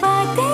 batin